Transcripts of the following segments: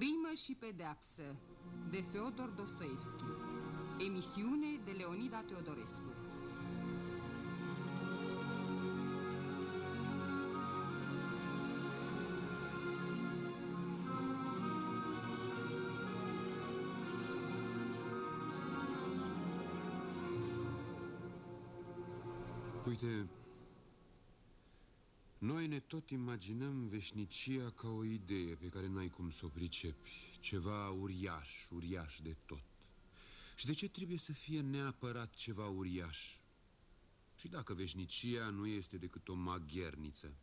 Crimă și pedeapsă de Feodor Dostoevski. Emisiune de Leonida Teodorescu. Uite, noi ne tot imaginăm veșnicia ca o idee pe care n-ai cum să o pricepi Ceva uriaș, uriaș de tot Și de ce trebuie să fie neapărat ceva uriaș? Și dacă veșnicia nu este decât o magherniță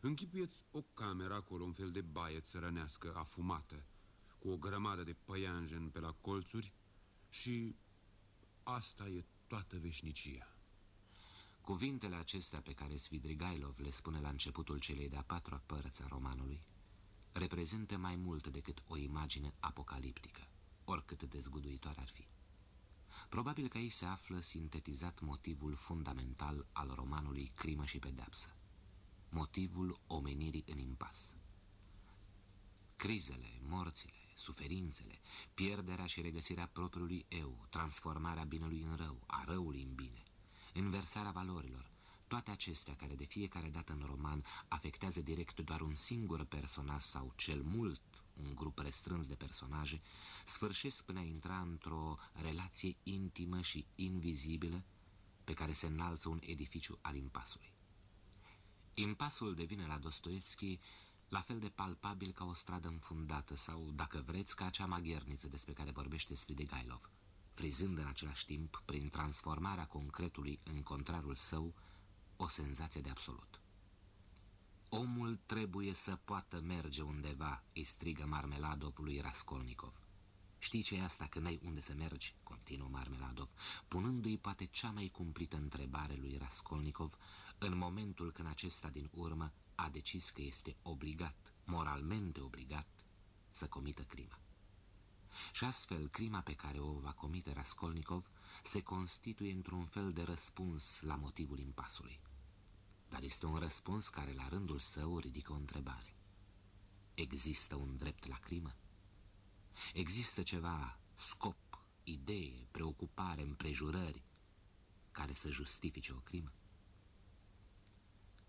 Închipuieți o cameră acolo, un fel de baie țărănească, afumată Cu o grămadă de păianjen pe la colțuri Și asta e toată veșnicia Cuvintele acestea pe care Svidrigailov le spune la începutul celei de-a patra părți a romanului reprezintă mai mult decât o imagine apocaliptică, oricât de zguduitoare ar fi. Probabil că aici se află sintetizat motivul fundamental al romanului Crimă și Pedeapsă, motivul omenirii în impas. Crizele, morțile, suferințele, pierderea și regăsirea propriului eu, transformarea binelui în rău, a răului în bine, inversarea valorilor, toate acestea care de fiecare dată în roman afectează direct doar un singur personaj sau cel mult un grup restrâns de personaje, sfârșesc până a intra într-o relație intimă și invizibilă pe care se înalță un edificiu al impasului. Impasul devine la Dostoevski la fel de palpabil ca o stradă înfundată sau, dacă vreți, ca acea magherniță despre care vorbește Svidegailov frizând în același timp, prin transformarea concretului în contrarul său, o senzație de absolut. Omul trebuie să poată merge undeva, îi strigă Marmeladov lui Raskolnikov. Știi ce e asta că n-ai unde să mergi? continuă Marmeladov, punându-i poate cea mai cumplită întrebare lui Raskolnikov în momentul când acesta din urmă a decis că este obligat, moralmente obligat, să comită crima. Și astfel, crima pe care o va comite Raskolnikov se constituie într-un fel de răspuns la motivul impasului. Dar este un răspuns care, la rândul său, ridică o întrebare. Există un drept la crimă? Există ceva scop, idee, preocupare, împrejurări care să justifice o crimă?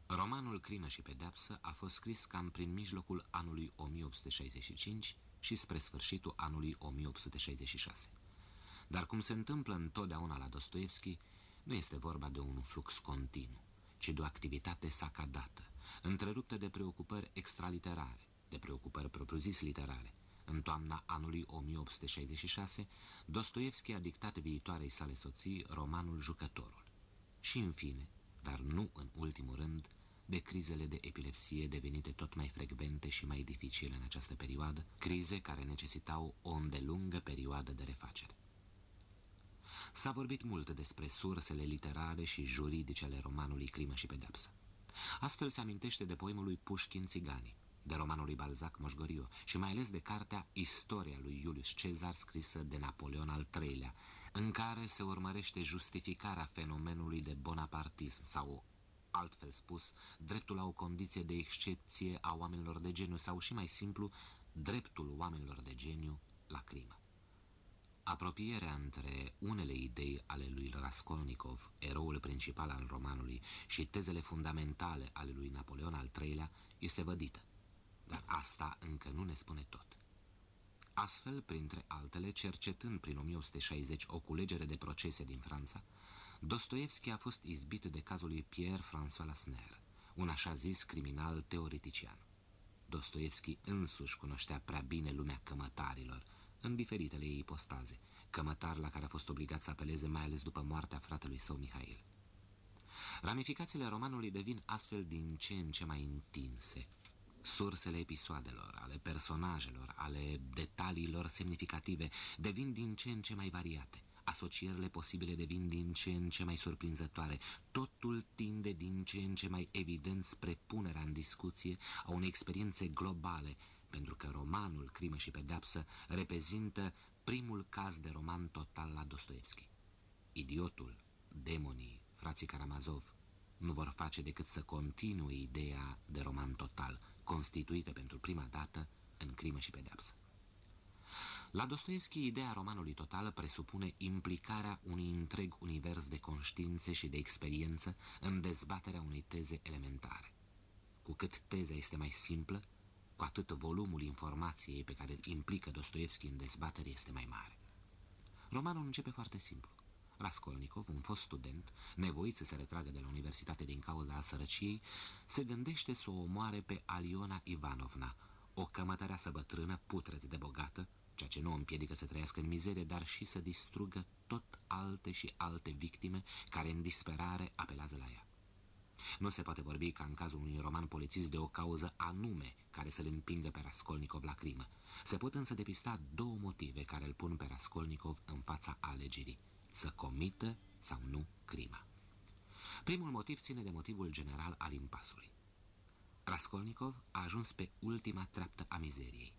Romanul Crimă și Pedeapsă a fost scris cam prin mijlocul anului 1865 și spre sfârșitul anului 1866. Dar cum se întâmplă întotdeauna la Dostoevski, nu este vorba de un flux continuu, ci de o activitate sacadată, întreruptă de preocupări extraliterare, de preocupări propriu-zis literare. În toamna anului 1866, Dostoevski a dictat viitoarei sale soții romanul Jucătorul. Și în fine, dar nu în ultimul rând, de crizele de epilepsie devenite tot mai frecvente și mai dificile în această perioadă, crize care necesitau o îndelungă perioadă de refacere. S-a vorbit mult despre sursele literare și juridice ale romanului Crimă și Pedepsă. Astfel se amintește de poemul lui Pușkin Țigani, de romanul lui Balzac Moșgoriu și mai ales de cartea Istoria lui Iulius Cezar scrisă de Napoleon al III-lea, în care se urmărește justificarea fenomenului de bonapartism sau altfel spus, dreptul la o condiție de excepție a oamenilor de geniu sau, și mai simplu, dreptul oamenilor de geniu la crimă. Apropierea între unele idei ale lui Raskolnikov, eroul principal al romanului, și tezele fundamentale ale lui Napoleon al III-lea este vădită, dar asta încă nu ne spune tot. Astfel, printre altele, cercetând prin 1160 o culegere de procese din Franța, Dostoevski a fost izbit de cazul lui Pierre-François Lasner, un așa zis criminal teoretician. Dostoevski însuși cunoștea prea bine lumea cămătarilor, în diferitele ei ipostaze, cămătar la care a fost obligat să apeleze mai ales după moartea fratelui său Mihail. Ramificațiile romanului devin astfel din ce în ce mai întinse. Sursele episoadelor, ale personajelor, ale detaliilor semnificative devin din ce în ce mai variate. Asocierile posibile devin din ce în ce mai surprinzătoare. Totul tinde din ce în ce mai evident spre punerea în discuție a unei experiențe globale, pentru că romanul Crimă și Pedapsă reprezintă primul caz de roman total la Dostoevski. Idiotul, demonii, frații Karamazov nu vor face decât să continue ideea de roman total, constituită pentru prima dată în Crimă și Pedapsă. La Dostoevski, ideea romanului total presupune implicarea unui întreg univers de conștiințe și de experiență în dezbaterea unei teze elementare. Cu cât teza este mai simplă, cu atât volumul informației pe care îl implică Dostoevski în dezbatere este mai mare. Romanul începe foarte simplu. Raskolnikov, un fost student, nevoit să se retragă de la universitate din cauza sărăciei, se gândește să o omoare pe Aliona Ivanovna, o cămătăreasă bătrână, putret de bogată, ceea ce nu o împiedică să trăiască în mizerie, dar și să distrugă tot alte și alte victime care în disperare apelează la ea. Nu se poate vorbi ca în cazul unui roman polițist de o cauză anume care să-l împingă pe Raskolnikov la crimă. Se pot însă depista două motive care îl pun pe Raskolnikov în fața alegerii, să comită sau nu crima. Primul motiv ține de motivul general al impasului. Raskolnikov a ajuns pe ultima treaptă a mizeriei.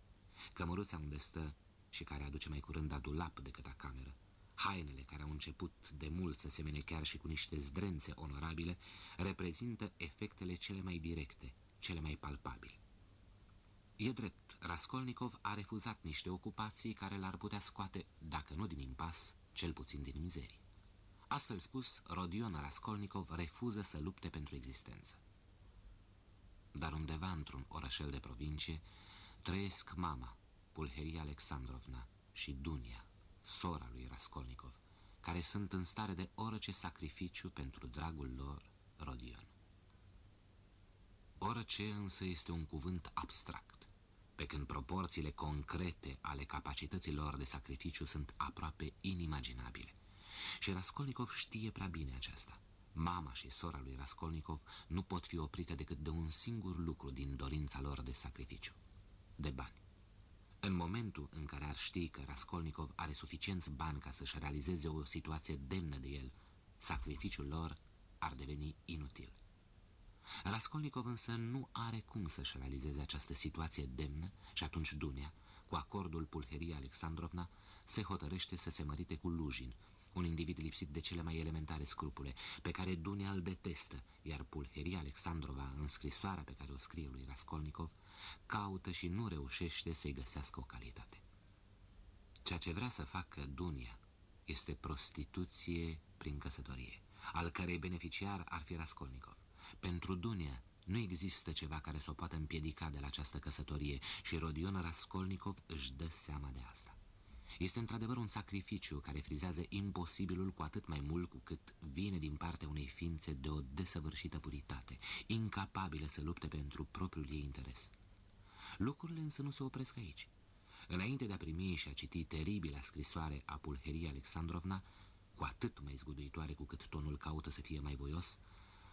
Cămăruța unde stă și care aduce mai curând adulap decât a cameră, hainele care au început de mult să semene chiar și cu niște zdrențe onorabile, reprezintă efectele cele mai directe, cele mai palpabile. E drept, Raskolnikov a refuzat niște ocupații care l-ar putea scoate, dacă nu din impas, cel puțin din mizerie. Astfel spus, Rodion Raskolnikov refuză să lupte pentru existență. Dar undeva într-un orășel de provincie trăiesc mama, Pulheria Alexandrovna și Dunia, sora lui Raskolnikov, care sunt în stare de orice sacrificiu pentru dragul lor, Rodion. Orice însă este un cuvânt abstract, pe când proporțiile concrete ale capacităților de sacrificiu sunt aproape inimaginabile. Și Raskolnikov știe prea bine aceasta. Mama și sora lui Raskolnikov nu pot fi oprite decât de un singur lucru din dorința lor de sacrificiu, de bani. În momentul în care ar ști că Raskolnikov are suficienți bani ca să-și realizeze o situație demnă de el, sacrificiul lor ar deveni inutil. Raskolnikov însă nu are cum să-și realizeze această situație demnă și atunci Dunia, cu acordul Pulheria Alexandrovna, se hotărăște să se mărite cu Lujin, un individ lipsit de cele mai elementare scrupule, pe care Dunia îl detestă, iar Pulheria Alexandrova, în scrisoarea pe care o scrie lui Raskolnikov, caută și nu reușește să-i găsească o calitate. Ceea ce vrea să facă Dunia este prostituție prin căsătorie, al cărei beneficiar ar fi Raskolnikov. Pentru Dunia nu există ceva care să o poată împiedica de la această căsătorie și Rodion Raskolnikov își dă seama de asta. Este într-adevăr un sacrificiu care frizează imposibilul cu atât mai mult cu cât vine din partea unei ființe de o desăvârșită puritate, incapabilă să lupte pentru propriul ei interes. Lucrurile însă nu se opresc aici. Înainte de a primi și a citi teribila scrisoare a Pulheria Alexandrovna, cu atât mai zguduitoare cu cât tonul caută să fie mai voios,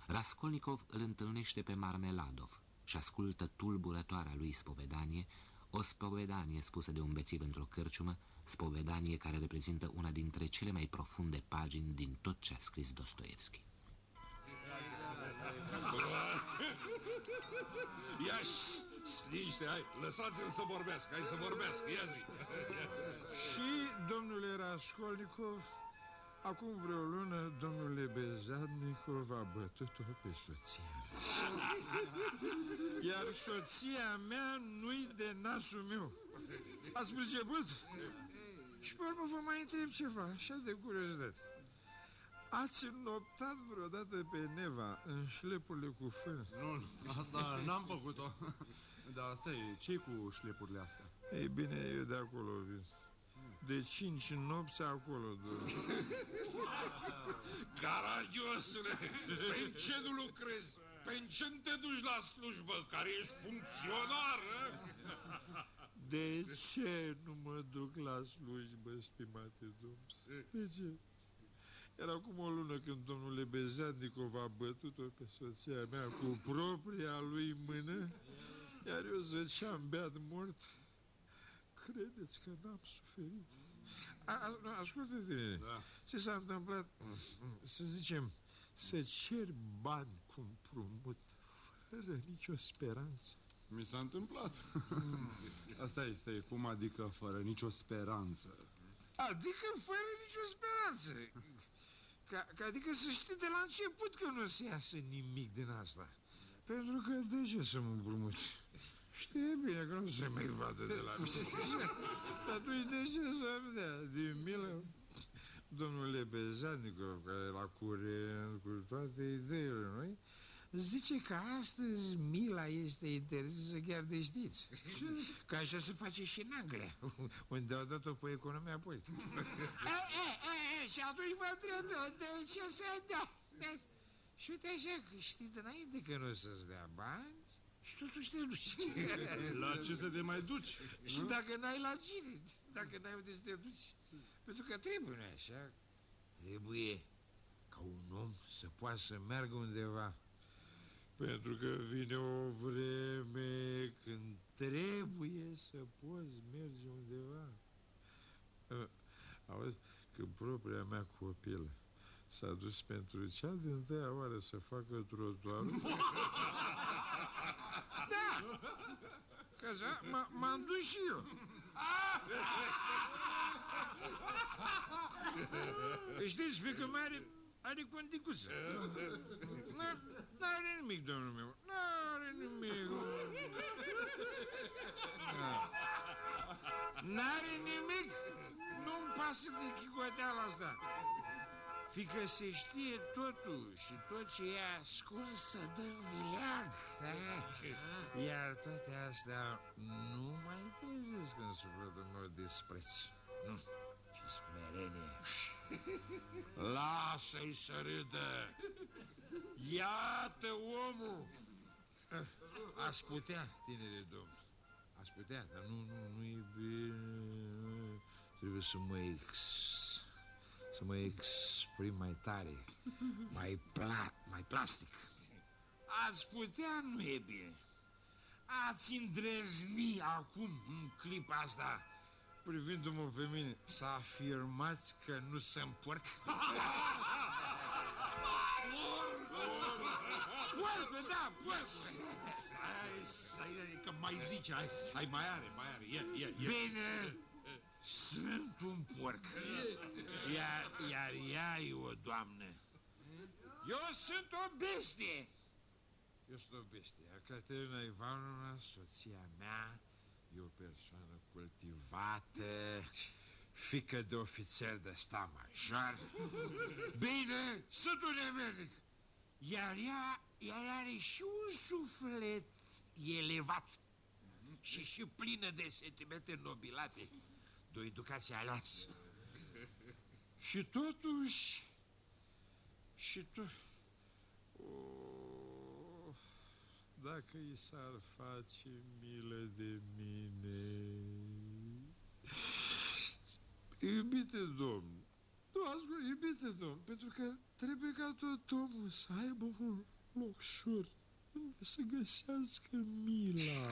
Raskolnikov îl întâlnește pe Marmeladov și ascultă tulburătoarea lui spovedanie, o spovedanie spusă de un bețiv într-o cărciumă, spovedanie care reprezintă una dintre cele mai profunde pagini din tot ce a scris Dostoevski. Ia liniște, hai, lăsați-l să vorbească, hai să vorbească, ia zi. Și, domnule Raskolnikov, acum vreo lună, domnule Bezadnikov a bătut-o pe soția Iar soția mea nu-i de nasul meu. Ați priceput? Și pe urmă vă mai întreb ceva, așa de curiozitate. Ați noptat vreodată pe Neva în șlepurile cu fân? Nu, asta n-am făcut-o. Dar asta e, ce cu șlepurile astea? Ei bine, eu de acolo vin. De cinci nopți acolo, doar. Caragiosule, pe ce nu lucrezi? Pe ce nu te duci la slujbă, care ești funcționar, De ce nu mă duc la slujbă, stimate domn? De ce? Era acum o lună când domnul Lebezandicov a bătut-o pe soția mea cu propria lui mână, iar eu zăceam beat mort. Credeți că n-am suferit? Ascultă-te, da. ce s-a întâmplat, să zicem, să cer bani cu împrumut fără nicio speranță. Mi s-a întâmplat. Asta este, cum adică fără nicio speranță? Adică fără nicio speranță. Ca, ca adică să știi de la început că nu o să iasă nimic din asta. Pentru că de ce să mă împrumut? Știe bine că nu se mai vadă de la mine. Atunci de ce să-mi dea? Din milă? Domnul Lebezadnikov, care e la curent cu toate ideile noi, zice că astăzi mila este interzisă chiar de știți. Că așa se face și în Anglia, unde au dat-o pe economia politică. e, e, e, e, și atunci vă întreb eu, de ce să dea? De... Și uite așa, că știi dinainte că nu o să-ți dea bani, și totuși te duci. La ce să te mai duci? Și dacă n-ai la cine, dacă n-ai unde să te duci. Pentru că trebuie, nu așa? Trebuie ca un om să poată să meargă undeva. Pentru că vine o vreme când trebuie să poți merge undeva. Auzi, când propria mea copilă s-a dus pentru cea din tăia oară să facă trotuarul... da! Că m-am dus și eu. Știți, fică mare are condicuță. N-are nimic, domnul meu. N-are nimic. N-are nimic. Nu-mi pasă de chicoteala asta. Fică se știe totul și tot ce e ascuns să dă vileag. Iar toate astea nu mai trezesc în sufletul meu dispreț. Nu, ci smerenie. Lasă-i să râdă. Iată omul. Aș putea, tinere domn. Aș putea, dar nu, nu, nu e bine. Trebuie să mă ex... Să mă exprim mai tare, mai plat, mai plastic. Ați putea, nu e bine. Ați îndrăzni acum, în clipa asta, privindu-mă pe mine, să afirmați că nu sunt porc? Porc, da, porc! Stai, stai, că mai zice, ai, ai mai are, mai are, ia, ia, ia. Bine, sunt un porc, iar, iar ea e o doamnă. Eu sunt o bestie. Eu sunt o bestie. Caterina Ivanovna, soția mea, E o persoană cultivată, fică de ofițer de sta major. Bine, sunt un emernic. Iar ea, ea are și un suflet elevat și și plină de sentimente nobilate, de o educație aleasă. Și totuși, și tot... Oh, dacă i s-ar face milă de mine... Iubite domn, nu ascult, iubite domn, pentru că trebuie ca tot omul să aibă un loc șur unde să găsească mila.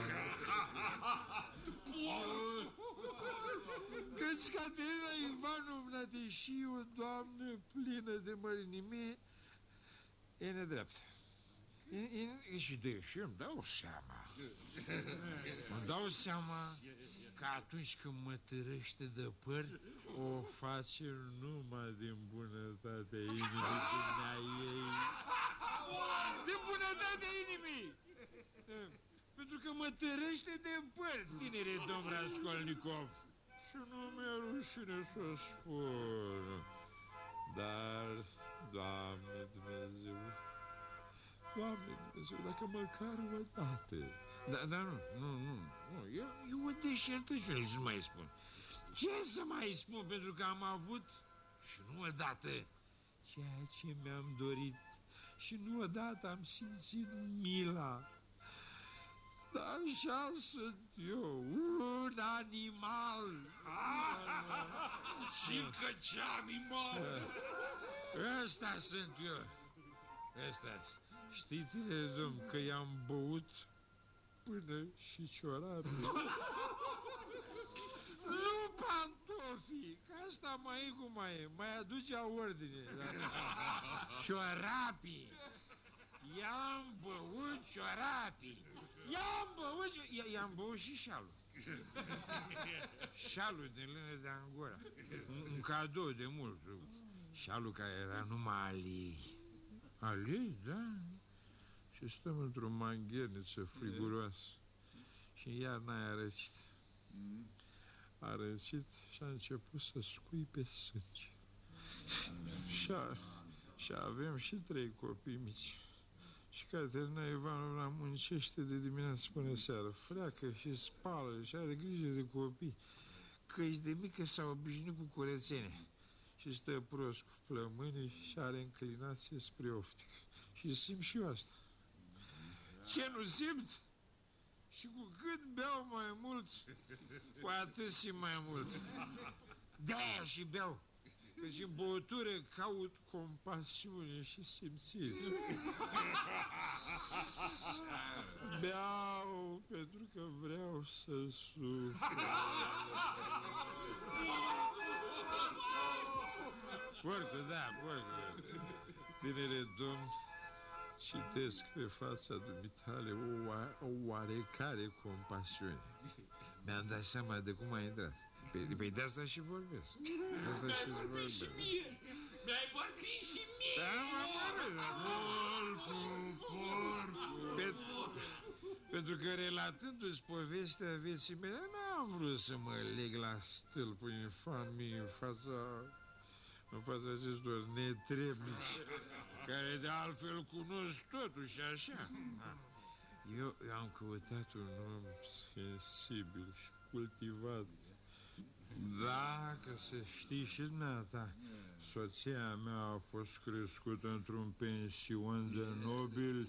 Căci Caterina Ivanovna, deși e o doamnă plină de mărinimie, e nedreaptă. E, e, și de și îmi dau seama. Îmi dau seama că atunci când mă târăște de păr, o face numai din bunătatea inimii ei. Din bunătatea inimii! Pentru că mă târăște de păr, tinere domn Raskolnikov. Și nu mi-e rușine să o spun. Dar, Doamne Dumnezeu, Doamne Dumnezeu, dacă măcar o dată... Dar da, nu, nu, nu, nu, eu, eu o deșertăciune să mai spun. Ce să mai spun, pentru că am avut, și nu odată, ceea ce mi-am dorit și nu odată am simțit mila. Dar așa sunt eu, un animal. Și încă ce animal! Ăsta sunt eu. Ăsta Știi, tine, domn, că i-am băut până și ciorapii. nu pantofii, că asta mai e cum mai e, mai aducea ordine. Da? ciorapii. I-am băut ciorapii. I-am băut, i-am băut și șalul. șalul din lână de Angora. Un, un cadou de mult. Șalul care era numai alii. Alii, da. Și stăm într-o mangherniță friguroasă. Și Și iarna aia a răcit. A răcit și a început să scuipe sânge. Și, a, și avem și trei copii mici. Și Caterina Ivanovna muncește de dimineață până seara. Freacă și spală și are grijă de copii. Căci de mică s-a obișnuit cu curățenie. Și stă prost cu plămânii și are înclinație spre oftică. Și simt și eu asta. Ce nu simt? Și cu cât beau mai mult, cu atât simt mai mult. De-aia și beau. Căci în băutură caut compasiune și simțire. Beau pentru că vreau să sufăr. Porcă, da, porcă. Tinere domn, citesc pe fața dumitale o, o oarecare compasiune. Mi-am dat seama de cum a intrat. Păi, păi de asta și vorbesc. De asta și vorbesc. Mi-ai vorbit și mie! Da, mă, mă, porcu, porcu. Pe, pentru că relatându-ți povestea vieții mele, n-am vrut să mă leg la stâlpul infamii în fața, în fața acestor netrebnici, care de altfel cunosc totul și așa. Eu, eu am căutat un om sensibil și cultivat. Da, că să știi și dumneata, soția mea a fost crescută într-un pension de nobil,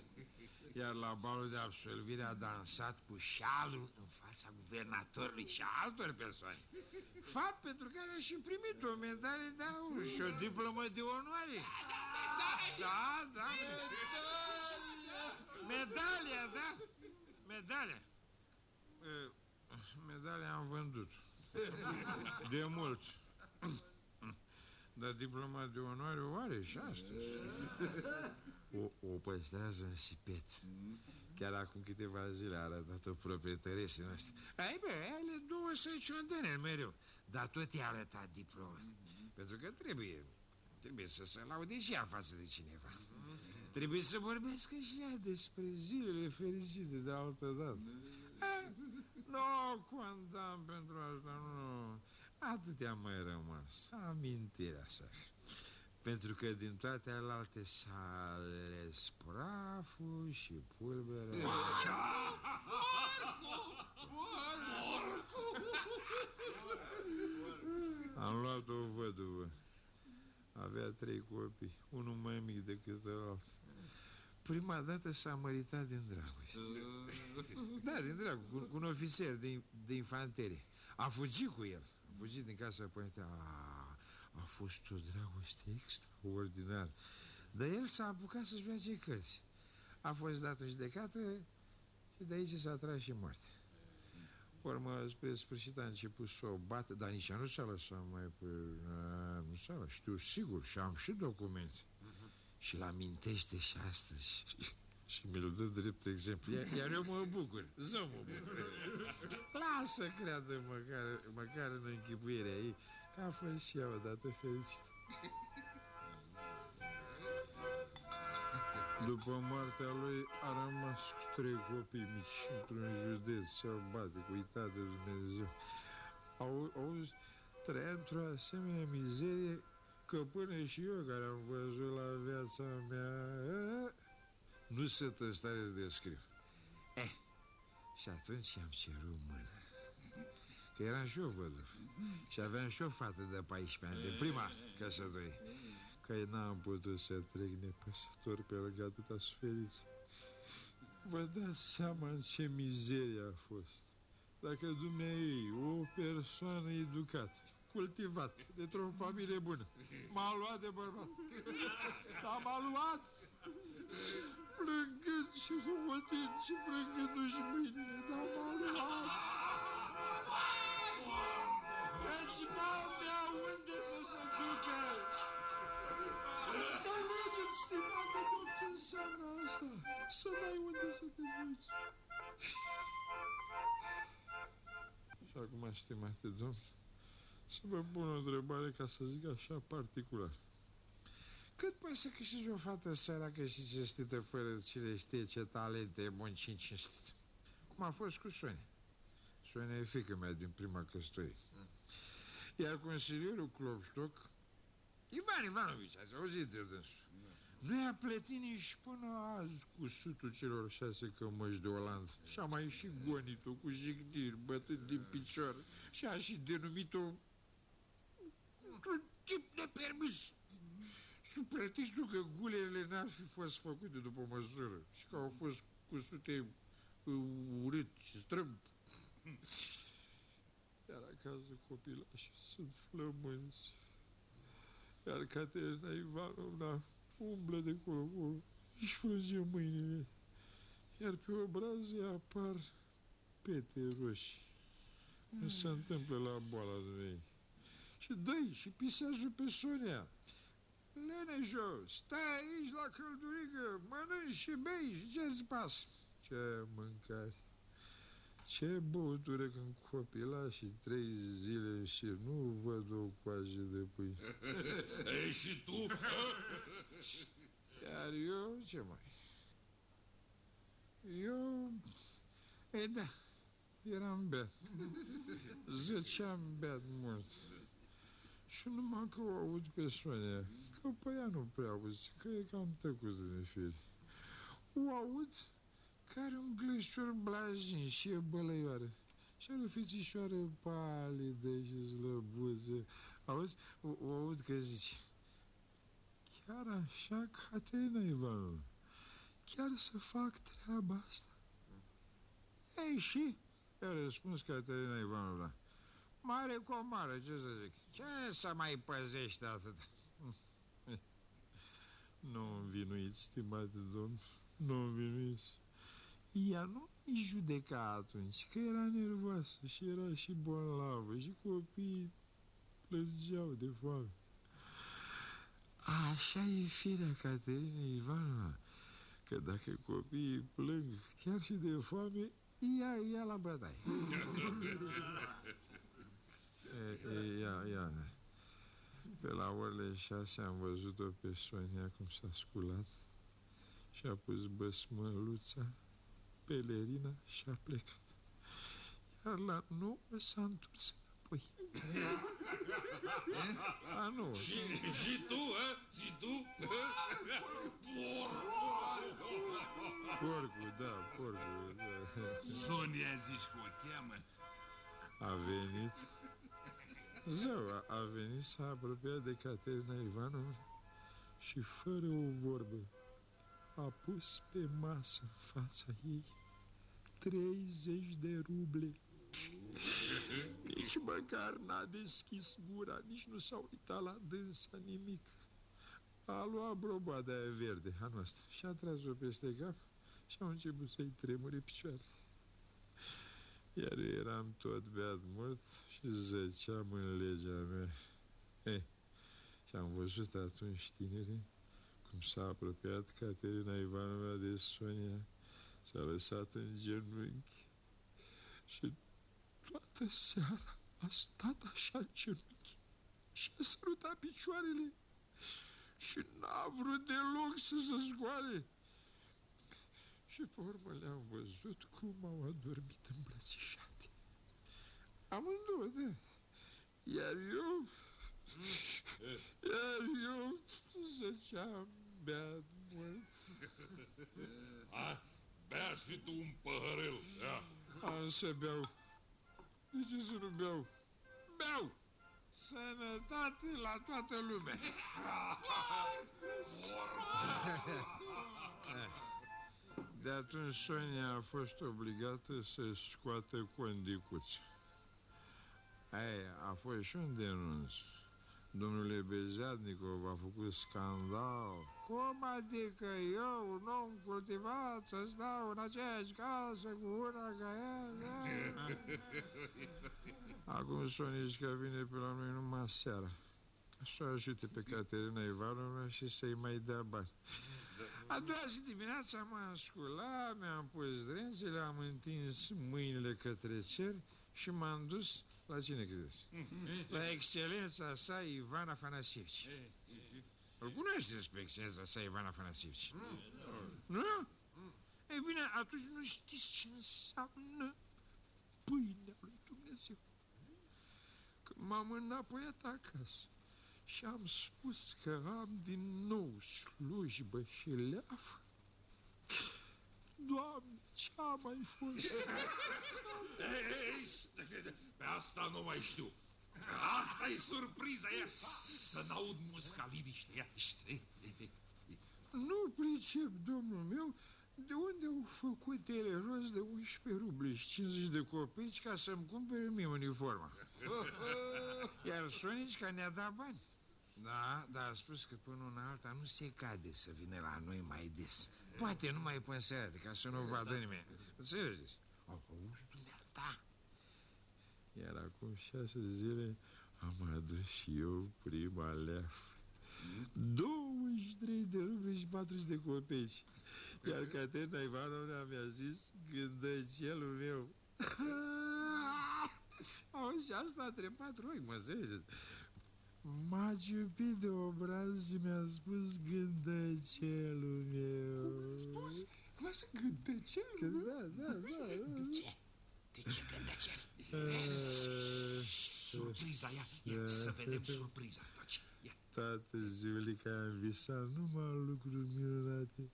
iar la balul de absolvire a dansat cu șalul în fața guvernatorului și a altor persoane. Fapt pentru care a și primit o medalie de aur și o diplomă de onoare. Da, da. Medalia, da? Medalia. Eh, Medalia am vândut. De mult. Dar diploma de onoare o are și astăzi. O, o păstrează în sipet. Chiar acum câteva zile a arătat-o proprietăresii noastre. Ai bă, ele două să ciondene mereu. Dar tot i-a arătat diploma. Pentru că trebuie, trebuie să se laude și ea față de cineva. Trebuie să vorbesc și ea despre zilele fericite de altă dată. Eh, nu condam pentru asta, nu. Atâtea mai rămas. Amintirea sa. Pentru că din toate alte s-a ales praful și pulberea. Am luat o văduvă. Avea trei copii, unul mai mic decât ălalt. Prima dată s-a măritat din dragoste. Da, din dragoste, cu, cu un ofițer de, de infanterie. A fugit cu el. A fugit din casa părinte. A, a fost o dragoste extraordinară. Dar el s-a apucat să joace cărți. A fost dat în judecată și de aici s-a tras și moarte. Urmă, spre sfârșit a început să o bată, dar nici ea nu s-a lăsat mai pe... A, nu s-a lăsat, știu sigur și am și documente. Și-l amintește și astăzi. Și mi-l dă drept exemplu. Iar, iar eu mă bucur, zău mă bucur. Lasă, creadă măcar, măcar în închipuirea ei, că a fost și ea odată fericită. După moartea lui a rămas cu trei copii mici într-un județ sălbatic, uitat de Dumnezeu. Au, auzi, trăia într-o asemenea mizerie că până și eu care am văzut la viața mea nu sunt în stare să descriu. Eh, și atunci i-am cerut mână. Că eram și eu văduv și aveam și o fată de 14 ani, de prima căsătorie. Că n-am putut să trec nepăsător pe lângă atâta suferință. Vă dați seama în ce mizerie a fost. Dacă dumneai, o persoană educată, cultivat, dintr-o familie bună, m-a luat de bărbat. Dar m-a luat plângând și hohotind și frângându-și mâinile, dar m-a luat. Deci n-avea unde să se ducă. Înțelegeți, stimate, tot ce înseamnă asta, să n-ai unde să te duci. Și acum, stimate domn, să vă pun o întrebare ca să zic așa particular. Cât poți să câștigi o fată săracă și cinstită fără cine știe ce talente bun și cinstite? Cum a fost cu Sonia. Sonia e fică mea din prima căsătorie. Iar consilierul Klopstock, Ivan Ivanovici, ați auzit de dânsul? Nu i-a plătit nici până azi cu sutul celor șase cămăși de Olandă. Și a mai și gonit-o cu jigniri, bătând din picior și a și denumit-o într-un tip nepermis. Sub pretextul că gulele n-ar fi fost făcute după măsură și că au fost cusute uh, urât și strâmb. Iar acasă copilașii sunt flămânți. Iar Caterina Ivanovna umblă de colo își frânge mâinile, iar pe obraze apar pete roșii. Nu se întâmplă la boala de ei. Și dă și pisează pe Sonia. Lenejo, stai aici la căldurică, mănânci și bei și ce-ți pasă? Ce mâncare, ce băutură când copila și trei zile și nu văd o coajă de pâine. Ei, și tu? Iar eu, ce mai? Eu, e da, eram beat. Zăceam beat mult. Și numai că o aud pe Sonia, că pe ea nu prea auzi, că e cam tăcut de fir. O aud că are un glășor blajin și e bălăioară. Și are o fițișoară palidă și slăbuță. Auzi, o, o aud că zice, chiar așa, Caterina Ivanovna, chiar să fac treaba asta. Ei, și? I-a răspuns Caterina Ivanovna. Mare comară, ce să zic? Ce să mai păzești atât? Nu învinuiți, stimate domn, nu învinuiți. Ea nu îi judeca atunci, că era nervoasă și era și bolnavă și copiii plângeau de foame. Așa e firea Caterinei Ivanova, că dacă copiii plâng chiar și de foame, ia, ia la bătaie. e, e, ia, ia. Pe la orele șase am văzut-o pe Sonia cum s-a sculat și a pus băsmăluța, pelerina și a plecat. Iar la nouă s-a întors înapoi. A, nu. Și, și tu, a? Și tu? Porcul, da, porcul, da. Sonia zici că o cheamă? A venit Zău, a, a venit, s-a apropiat de Caterina Ivanovna și fără o vorbă a pus pe masă în fața ei 30 de ruble. Nici măcar n-a deschis gura, nici nu s-a uitat la dânsa nimic. A luat broboada aia verde a noastră și a tras-o peste cap și au început să-i tremure picioare. Iar eu eram tot beat mult și zăceam în legea mea. Eh, și am văzut atunci tineri cum s-a apropiat Caterina Ivanovna de Sonia, s-a lăsat în genunchi și toată seara a stat așa în genunchi și a sărutat picioarele și n-a vrut deloc să se scoale. Și pe urmă le-am văzut cum au adormit îmbrățișate. Amândouă, da. Iar eu... Iar eu zăceam beat mult. A, bea și tu un păhărel, ia. Am să beau. De ce să nu beau? Beau! Sănătate la toată lumea! De atunci Sonia a fost obligată să scoată condicuță. Aia a fost și un denunț. Domnule Bezadnikov a făcut scandal. Cum adică eu, un om cultivat, să stau în aceeași casă cu una ca ea? Acum Sonișca vine pe la noi numai seara. Ca să o ajute pe Caterina Ivanovna și să-i mai dea bani. A doua zi dimineața m-am sculat, mi-am pus drențele, am întins mâinile către cer și m-am dus la cine credeți? La excelența sa Ivan Afanasievici. Îl cunoașteți pe excelența sa Ivan Afanasievici? Nu? Ei bine, atunci nu știți ce înseamnă pâinea lui Dumnezeu. Când m-am înapoiat acasă și am spus că am din nou slujbă și leafă, Doamne, ce-a mai fost? Ei, pe asta nu mai știu. asta e surpriza, ia să n-aud musca liniște, ia, știi? Nu pricep, domnul meu, de unde au făcut ele rost de 11 rubli și 50 de copeici ca să-mi cumpere mie uniforma? Iar Sonica ne-a dat bani. Da, dar a spus că până una alta nu se cade să vină la noi mai des. Poate nu mai până seara, ca să nu vadă nimeni. Înțelegeți? Au, auzi, dumneata. Iar acum șase zile am adus și eu prima leafă. 23 de rubli și 40 de copeici. Iar Caterina Ivanovna mi-a zis, gândăcelul meu. Auzi, și asta a trepat roi, mă înțelegeți? M-a ciupit de obraz și mi-a spus gândăcelul meu. Cum a spus? Cum a spus gândăcelul meu? Da, da, da. De ce? De ce gândăcel? Surpriza, ia, ia, să vedem surpriza. Ia. Tată, Zulica, am visat numai lucruri minunate.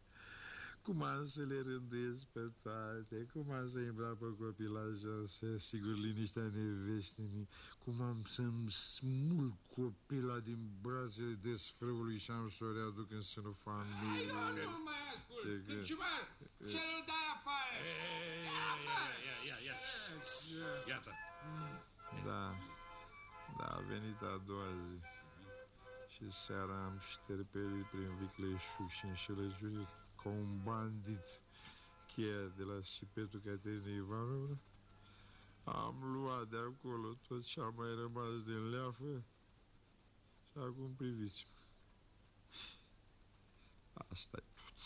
Cum am să le rânduiesc pe toate, cum am să îmbrac pe copilaj, să sigur liniștea nevestinii, cum am să-mi smulg copila din brațele desfrâului și am să o readuc în sânul familiei. Hai, nu mai ascult! Cânciumar, ce-l dai afară! Ia, ia, ia, ia, iată. Da, da, a venit a doua zi. Și seara am șterperit prin vicleșug și înșelăciune ca un bandit cheia de la Sipetul Caterina Ivanovna. Am luat de acolo tot ce a mai rămas din leafă și acum priviți asta e tot.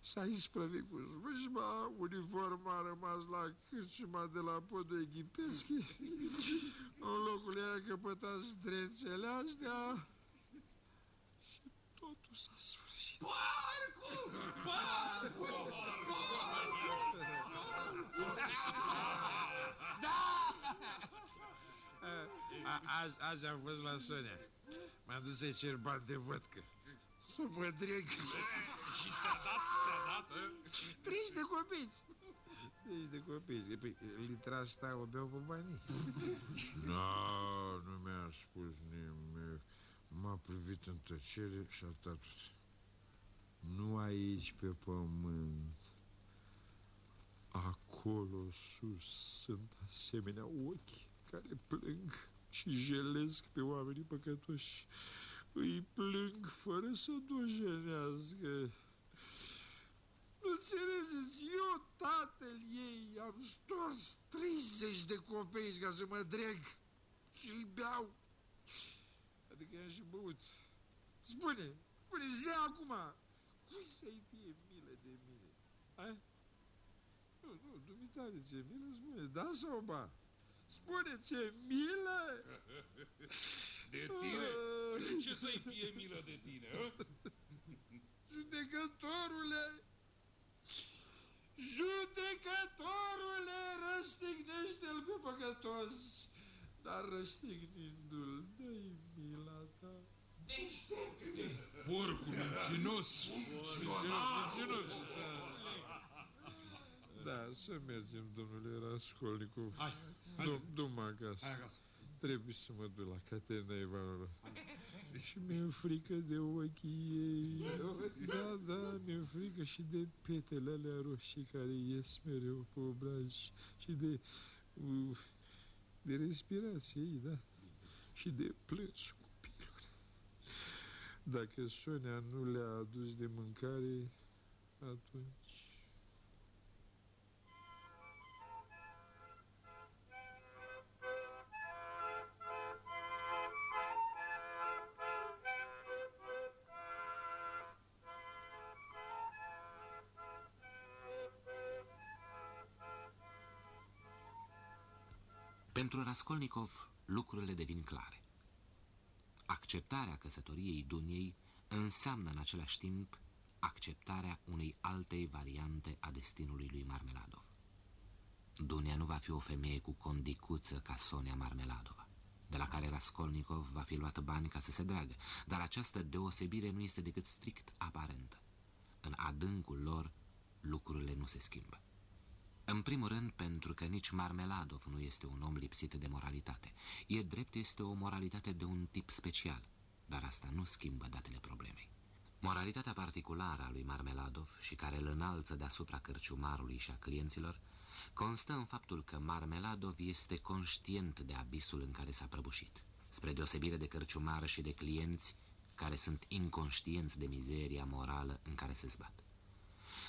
S-a isprăvit cu slujba, uniforma a rămas la cârciuma de la podul Eghipeschi, în locul ei a căpătat zdrețele astea și totul s-a sfârșit. Porcu! Porcu! A, azi, azi am fost la Sonia. M-am dus să-i cer bani de vodcă. Să mă dreg. Și ți-a dat, ți-a dat, ă? 30 de copeici. 30 de copeici. Păi, litra asta o beau pe banii. Nu, nu mi-a spus nimic. M-a privit în tăcere și a tot. Nu aici pe pământ. Acolo sus sunt asemenea ochi care plâng și jelesc pe oamenii păcătoși. Îi plâng fără să dojenească. Nu înțelegeți, eu, tatăl ei, am stors 30 de copeici ca să mă dreg și îi beau. Adică i-am și băut. Spune, spune, zi acum, cui să-i fie milă de mine? A? Nu, nu, dumitare, ți-e milă, spune, da sau ba? Spune, ți-e milă? De tine? De ce să-i fie milă de tine, ă? Judecătorule! Judecătorule, răstignește-l pe păcătos, dar răstignindu-l, dă-i mila ta. Porcu mincinos! Mincinos, da. Da, să mergem, domnule Raskolnikov. Hai, hai. Dum, dum acasă. Hai acasă. Trebuie să mă duc la Caterina Ivanovna. Și mi-e frică de ochii ei. Da, da, mi-e frică și de petele alea roșii care ies mereu pe obraj și de, uh, de respirație ei, da. Și de plânsul copilului. Dacă Sonia nu le-a adus de mâncare, atunci... Pentru Raskolnikov, lucrurile devin clare. Acceptarea căsătoriei Duniei înseamnă în același timp acceptarea unei alte variante a destinului lui Marmeladov. Dunia nu va fi o femeie cu condicuță ca Sonia Marmeladova, de la care Raskolnikov va fi luat bani ca să se dragă, dar această deosebire nu este decât strict aparentă. În adâncul lor, lucrurile nu se schimbă. În primul rând, pentru că nici Marmeladov nu este un om lipsit de moralitate. E drept, este o moralitate de un tip special, dar asta nu schimbă datele problemei. Moralitatea particulară a lui Marmeladov și care îl înalță deasupra cărciumarului și a clienților constă în faptul că Marmeladov este conștient de abisul în care s-a prăbușit, spre deosebire de cărciumară și de clienți care sunt inconștienți de mizeria morală în care se zbat.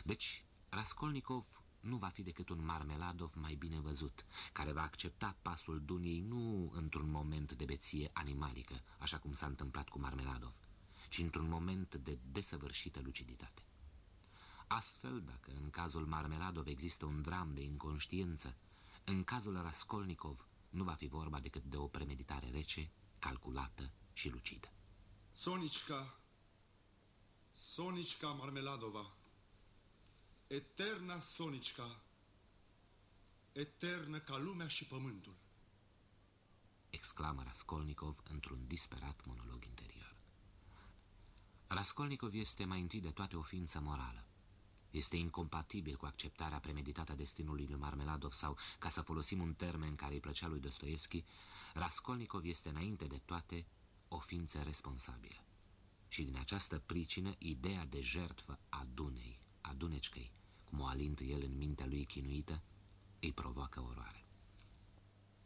Deci, Raskolnikov nu va fi decât un Marmeladov mai bine văzut, care va accepta pasul Duniei nu într-un moment de beție animalică, așa cum s-a întâmplat cu Marmeladov, ci într-un moment de desăvârșită luciditate. Astfel, dacă în cazul Marmeladov există un dram de inconștiență, în cazul Raskolnikov nu va fi vorba decât de o premeditare rece, calculată și lucidă. Sonicca, Sonicca Marmeladova, eterna Sonicca, eternă ca lumea și pământul. Exclamă Raskolnikov într-un disperat monolog interior. Raskolnikov este mai întâi de toate o ființă morală. Este incompatibil cu acceptarea premeditată a destinului lui Marmeladov sau, ca să folosim un termen care îi plăcea lui Dostoevski, Raskolnikov este înainte de toate o ființă responsabilă. Și din această pricină, ideea de jertfă a Dunei, a Dunecăi, cum o alintă el în mintea lui chinuită, îi provoacă oroare.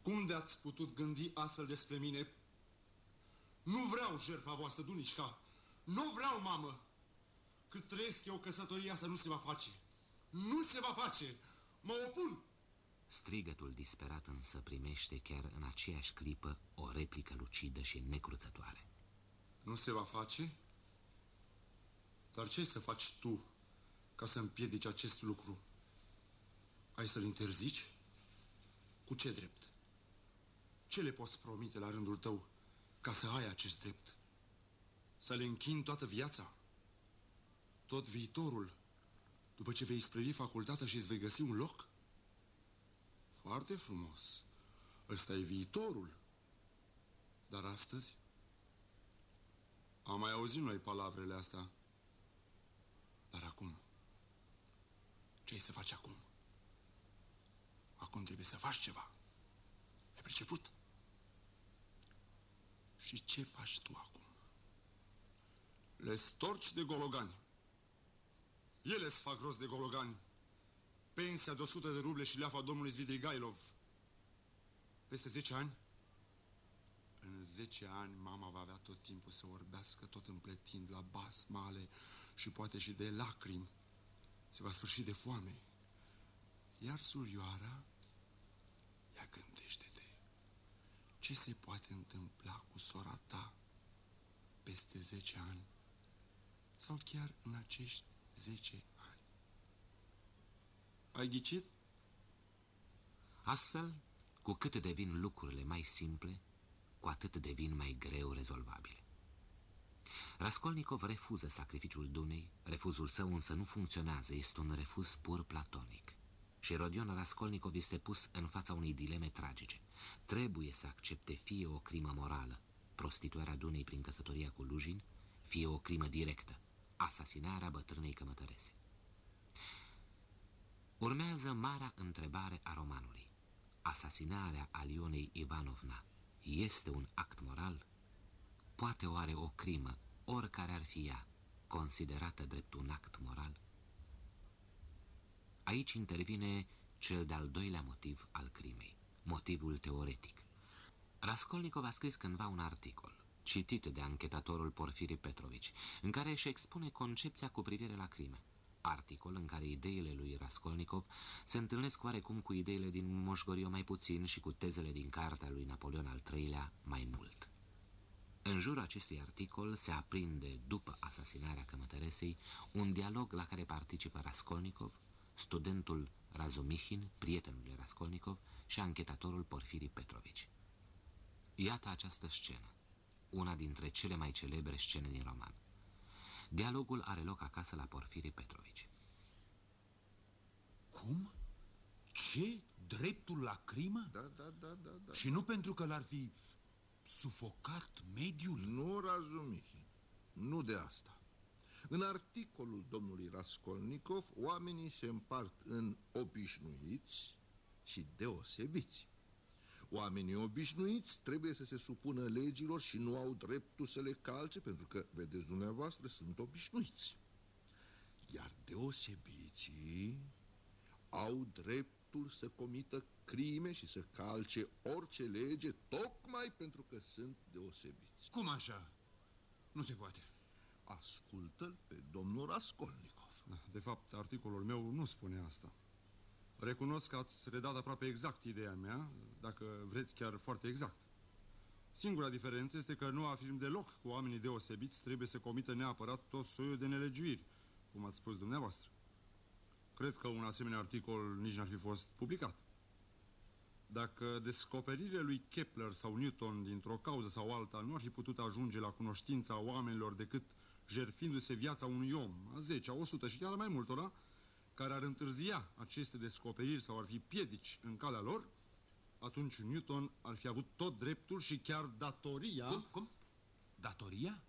Cum de-ați putut gândi astfel despre mine? Nu vreau jertfa voastră, Dunișca. Nu vreau, mamă. Cât trăiesc eu, căsătoria asta nu se va face. Nu se va face. Mă opun. Strigătul disperat însă primește chiar în aceeași clipă o replică lucidă și necruțătoare. Nu se va face? Dar ce să faci tu ca să împiedici acest lucru? Ai să-l interzici? Cu ce drept? Ce le poți promite la rândul tău ca să ai acest drept? Să le închin toată viața? Tot viitorul? După ce vei isprăvi facultatea și îți vei găsi un loc? Foarte frumos. Ăsta e viitorul. Dar astăzi? Am mai auzit noi palavrele astea. Dar acum? Ce ai să faci acum? Acum trebuie să faci ceva. Ai priceput? Și ce faci tu acum? Le storci de gologani. Ele îți fac rost de gologani. Pensia de 100 de ruble și leafa domnului Zvidrigailov. Peste 10 ani? În 10 ani mama va avea tot timpul să vorbească tot împletind la basmale și poate și de lacrimi. Se va sfârși de foame. Iar surioara, ea gândește-te, ce se poate întâmpla cu sora ta peste 10 ani sau chiar în acești 10 ani. Ai ghicit? Astfel, cu cât devin lucrurile mai simple, cu atât devin mai greu rezolvabile. Raskolnikov refuză sacrificiul Dunei, refuzul său însă nu funcționează, este un refuz pur platonic. Și Rodion Raskolnikov este pus în fața unei dileme tragice. Trebuie să accepte fie o crimă morală, prostituarea Dunei prin căsătoria cu Lujin, fie o crimă directă, asasinarea bătrânei cămătărese. Urmează marea întrebare a romanului. Asasinarea Alionei Ivanovna este un act moral? Poate oare o crimă, oricare ar fi ea, considerată drept un act moral? Aici intervine cel de-al doilea motiv al crimei, motivul teoretic. Raskolnikov a scris cândva un articol, citit de anchetatorul Porfiri Petrovici, în care își expune concepția cu privire la crime. Articol în care ideile lui Raskolnikov se întâlnesc oarecum cu ideile din Moșgorio mai puțin și cu tezele din cartea lui Napoleon al III-lea mai mult. În jurul acestui articol se aprinde, după asasinarea cămătăresei, un dialog la care participă Raskolnikov, studentul Razumihin, prietenul lui Raskolnikov și anchetatorul Porfiri Petrovici. Iată această scenă, una dintre cele mai celebre scene din roman. Dialogul are loc acasă la Porfiri Petrovici. Cum? Ce? dreptul la crimă? Da, da, da, da, da. Și nu pentru că l-ar fi sufocat mediul? Nu, Razumihin, nu de asta. În articolul domnului Raskolnikov, oamenii se împart în obișnuiți și deosebiți. Oamenii obișnuiți trebuie să se supună legilor și nu au dreptul să le calce, pentru că, vedeți dumneavoastră, sunt obișnuiți. Iar deosebiții au dreptul să comită crime și să calce orice lege, tocmai pentru că sunt deosebiți. Cum așa? Nu se poate. Ascultă-l pe domnul Raskolnikov. Da, de fapt, articolul meu nu spune asta. Recunosc că ați redat aproape exact ideea mea, dacă vreți chiar foarte exact. Singura diferență este că nu afirm deloc că oamenii deosebiți trebuie să comită neapărat tot soiul de nelegiuiri, cum ați spus dumneavoastră. Cred că un asemenea articol nici n-ar fi fost publicat. Dacă descoperirile lui Kepler sau Newton dintr-o cauză sau alta nu ar fi putut ajunge la cunoștința oamenilor decât jerfindu-se viața unui om, a 10, a 100 și chiar mai multora, care ar întârzia aceste descoperiri sau ar fi piedici în calea lor, atunci Newton ar fi avut tot dreptul și chiar datoria... Cum? Cum? Datoria?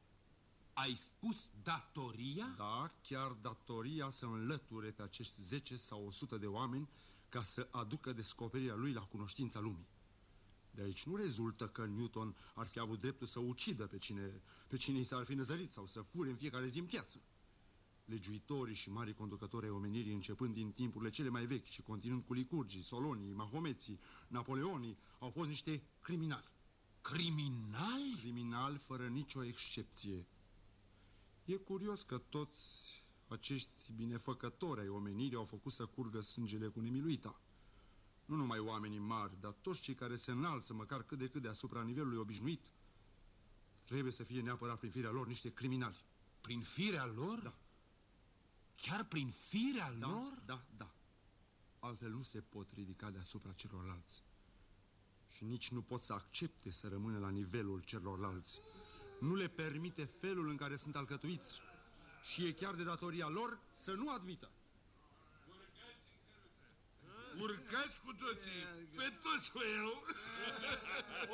Ai spus datoria? Da, chiar datoria să înlăture pe acești 10 sau 100 de oameni ca să aducă descoperirea lui la cunoștința lumii. De aici nu rezultă că Newton ar fi avut dreptul să ucidă pe cine, pe cine i s-ar fi năzărit sau să fure în fiecare zi în piață. Legiuitorii și mari conducători ai omenirii, începând din timpurile cele mai vechi și continuând cu licurgii, solonii, mahomeții, napoleonii, au fost niște criminali. Criminali? Criminali fără nicio excepție. E curios că toți acești binefăcători ai omenirii au făcut să curgă sângele cu nemiluita. Nu numai oamenii mari, dar toți cei care se înalță măcar cât de cât deasupra nivelului obișnuit, trebuie să fie neapărat prin firea lor niște criminali. Prin firea lor? Da. Chiar prin firea da, lor? Da, da. Altfel nu se pot ridica deasupra celorlalți. Și nici nu pot să accepte să rămână la nivelul celorlalți. Nu le permite felul în care sunt alcătuiți. Și e chiar de datoria lor să nu admită. Urcați cu toții, pe toți cu eu.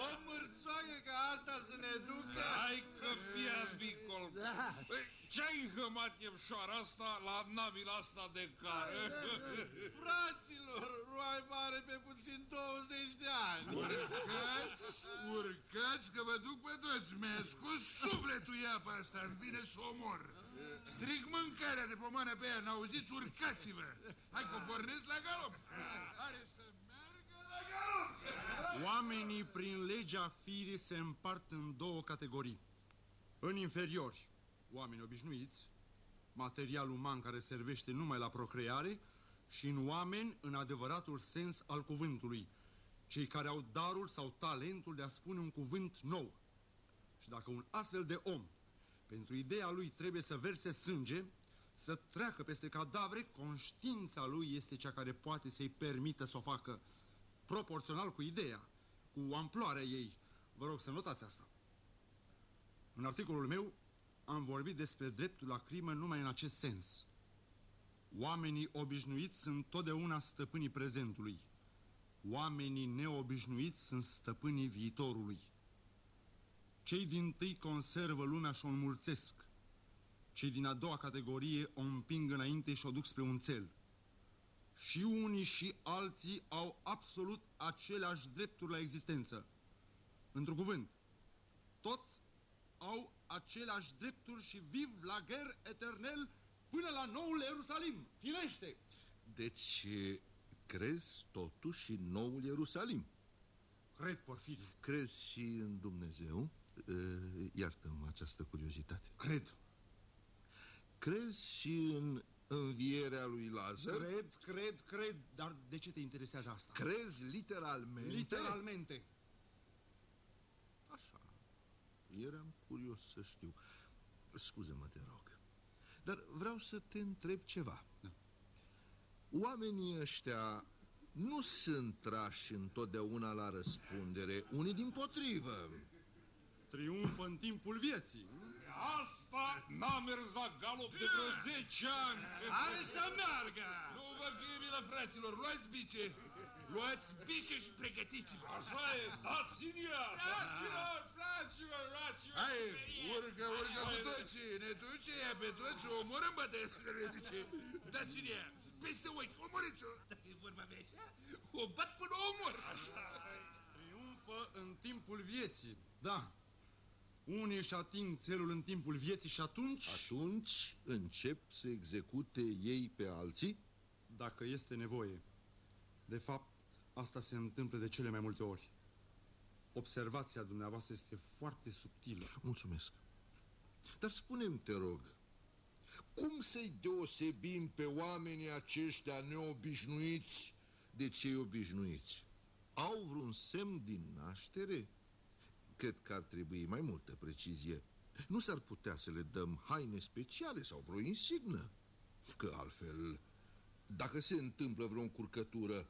O mărțoagă ca asta să ne ducă. Hai că bia bicol. Da. Păi, Ce-ai înhămat iepșoara asta la navila asta de care? Fraților, roai mare pe puțin 20 de ani. Urcați, urcați că vă duc pe toți. Mi-a scos sufletul ea pe asta, îmi vine să o omor. Stric mâncarea de pomană pe ea, n-auziți? Urcați-vă! Hai că pornesc la galop! Are să meargă la galop! Oamenii, prin legea firii, se împart în două categorii. În inferiori, oameni obișnuiți, material uman care servește numai la procreare, și în oameni în adevăratul sens al cuvântului, cei care au darul sau talentul de a spune un cuvânt nou. Și dacă un astfel de om, pentru ideea lui trebuie să verse sânge, să treacă peste cadavre, conștiința lui este cea care poate să-i permită să o facă proporțional cu ideea, cu amploarea ei. Vă rog să notați asta. În articolul meu am vorbit despre dreptul la crimă numai în acest sens. Oamenii obișnuiți sunt totdeauna stăpânii prezentului. Oamenii neobișnuiți sunt stăpânii viitorului. Cei din tâi conservă lumea și o înmulțesc. Cei din a doua categorie o împing înainte și o duc spre un cel. Și unii și alții au absolut aceleași drepturi la existență. Într-un cuvânt, toți au aceleași drepturi și viv la ger eternel până la noul Ierusalim. Firește! Deci, crezi totuși în noul Ierusalim? Cred, Porfirie. Crezi și în Dumnezeu? Iartă-mă această curiozitate. Cred. Crezi și în învierea lui Lazar? Cred, cred, cred. Dar de ce te interesează asta? Crezi literalmente? Literalmente. Așa. Eram curios să știu. Scuze-mă, te rog. Dar vreau să te întreb ceva. Da. Oamenii ăștia nu sunt trași întotdeauna la răspundere, unii din potrivă. Triumfă în timpul vieții. Asta n-a mers la galop de vreo 10 ani. Are să meargă! Nu vă fie milă, fraților, luați bice. Luați bice și pregătiți-vă! Așa e, dați-n ea! Dați-vă, dați-vă, dați-vă! Hai, urcă, urcă cu toți, ne duce ea pe toți, o omorăm bătăie, care zice, dați-n ea, peste ochi, omoriți-o! Dacă e vorba mea așa, o bat până o omor! Așa. Triumfă în timpul vieții, da. Unii își ating țelul în timpul vieții și atunci... Atunci încep să execute ei pe alții? Dacă este nevoie. De fapt, asta se întâmplă de cele mai multe ori. Observația dumneavoastră este foarte subtilă. Mulțumesc. Dar spune-mi, te rog, cum să-i deosebim pe oamenii aceștia neobișnuiți de cei obișnuiți? Au vreun semn din naștere? Cred că ar trebui mai multă precizie. Nu s-ar putea să le dăm haine speciale sau vreo insignă? Că altfel, dacă se întâmplă vreo încurcătură,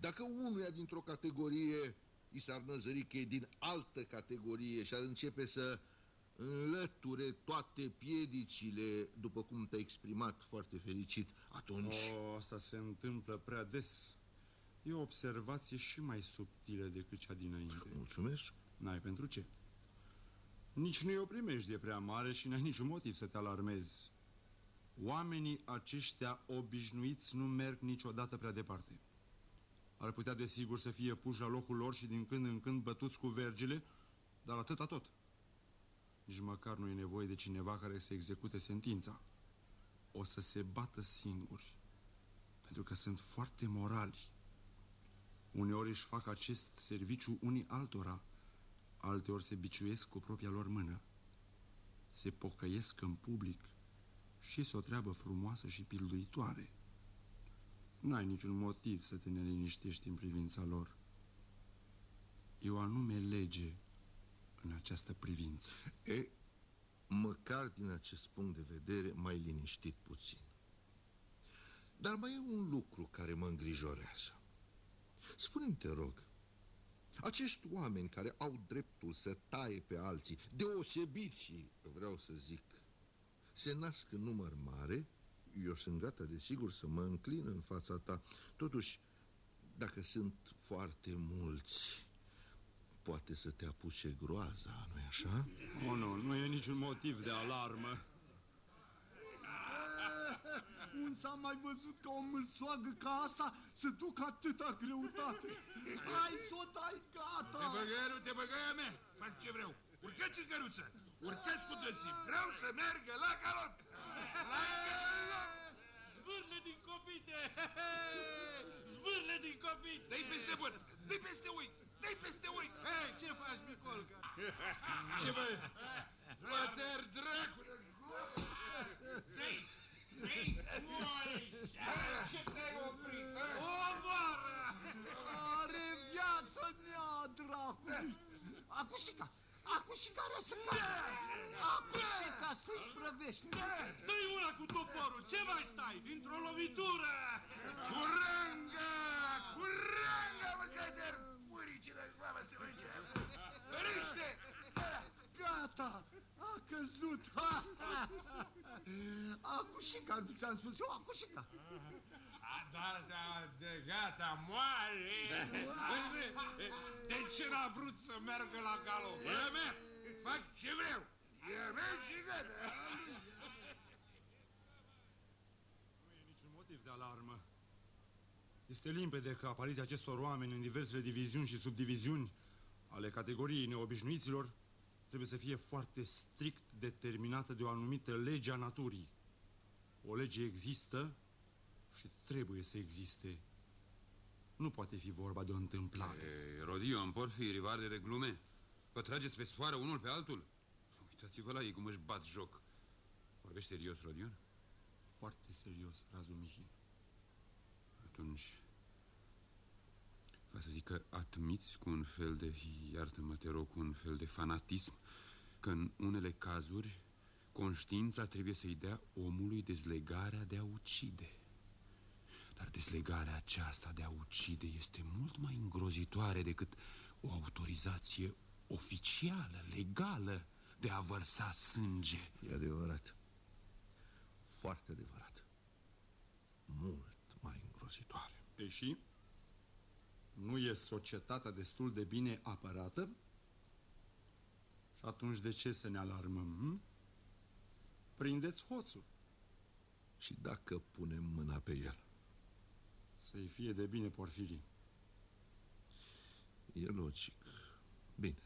dacă unuia dintr-o categorie i s-ar năzări că e din altă categorie și ar începe să înlăture toate piedicile, după cum te-ai exprimat foarte fericit, atunci... O, asta se întâmplă prea des. E o observație și mai subtilă decât cea dinainte. Mulțumesc. N-ai pentru ce. Nici nu e o primejdie prea mare și n-ai niciun motiv să te alarmezi. Oamenii aceștia obișnuiți nu merg niciodată prea departe. Ar putea, desigur, să fie puși la locul lor și din când în când bătuți cu vergile, dar atâta tot. Nici măcar nu e nevoie de cineva care să execute sentința. O să se bată singuri, pentru că sunt foarte morali. Uneori își fac acest serviciu unii altora, alteori se biciuiesc cu propria lor mână. Se pocăiesc în public și este o treabă frumoasă și pilduitoare. N-ai niciun motiv să te neliniștești în privința lor. E o anume lege în această privință. E, măcar din acest punct de vedere, mai liniștit puțin. Dar mai e un lucru care mă îngrijorează. Spune-mi, te rog, acești oameni care au dreptul să taie pe alții, deosebiții, vreau să zic, se nasc în număr mare, eu sunt gata, desigur, să mă înclin în fața ta. Totuși, dacă sunt foarte mulți, poate să te apuce groaza, nu-i așa? O, nu, nu e niciun motiv de alarmă. Un s-a mai văzut ca o mârțoagă ca asta să ducă atâta greutate. Hai să o dai gata! Te băgai, nu te băgai a mea, fac ce vreau. Urcați în căruță, urcați cu toții, vreau să meargă la galop! La galop! Zvârle din copite! Zvârle din copite! Dă-i peste băt, dă-i peste oi, dă-i peste oi! Hei, ce faci, Micolca? Ce bă? Măter dracule! Dă-i! Dă-i! Ce te-ai oprit? O vară! Are viață nea, dracului! Acușica! Acușica răsăca! Acușica să-i sprăvește! Dă-i una cu toporul! Ce mai stai? Dintr-o lovitură! Curanga! Curanga, mă, căter! Furicile, slavă să mă cer! Ferește! Gata! A căzut! Ha, ha, ha. Acușica, nu ți-am spus eu, acușica! Da, da, de gata, moare! De ce n-a vrut să meargă la galop? E a mea! Fac ce vreau! E a mea și gata! Nu e niciun motiv de alarmă. Este limpede că apariția acestor oameni în diversele diviziuni și subdiviziuni ale categoriei neobișnuiților trebuie să fie foarte strict determinată de o anumită lege a naturii. O lege există și trebuie să existe. Nu poate fi vorba de o întâmplare. E, Rodion, Porfir, rivale de glume. Vă trageți pe sfoară unul pe altul? Uitați-vă la ei cum își bat joc. Vorbești serios, Rodion? Foarte serios, Razu Mihi. Atunci, ca să zic că admiți cu un fel de, iartă-mă, te rog, cu un fel de fanatism, că în unele cazuri conștiința trebuie să-i dea omului dezlegarea de a ucide. Dar dezlegarea aceasta de a ucide este mult mai îngrozitoare decât o autorizație oficială, legală, de a vărsa sânge. E adevărat. Foarte adevărat. Mult mai îngrozitoare. E și? Nu e societatea destul de bine apărată? Și atunci de ce să ne alarmăm? Hm? Prindeți hoțul. Și dacă punem mâna pe el? Să-i fie de bine, Porfirii. E logic. Bine.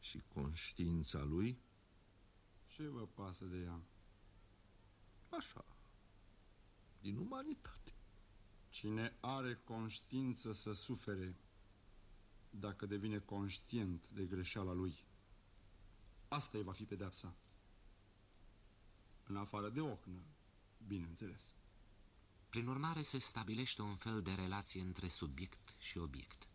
Și conștiința lui? Ce vă pasă de ea? Așa. Din umanitate. Cine are conștiință să sufere dacă devine conștient de greșeala lui. Asta îi va fi pedepsa. În afară de ochnă, bineînțeles. Prin urmare, se stabilește un fel de relație între subiect și obiect.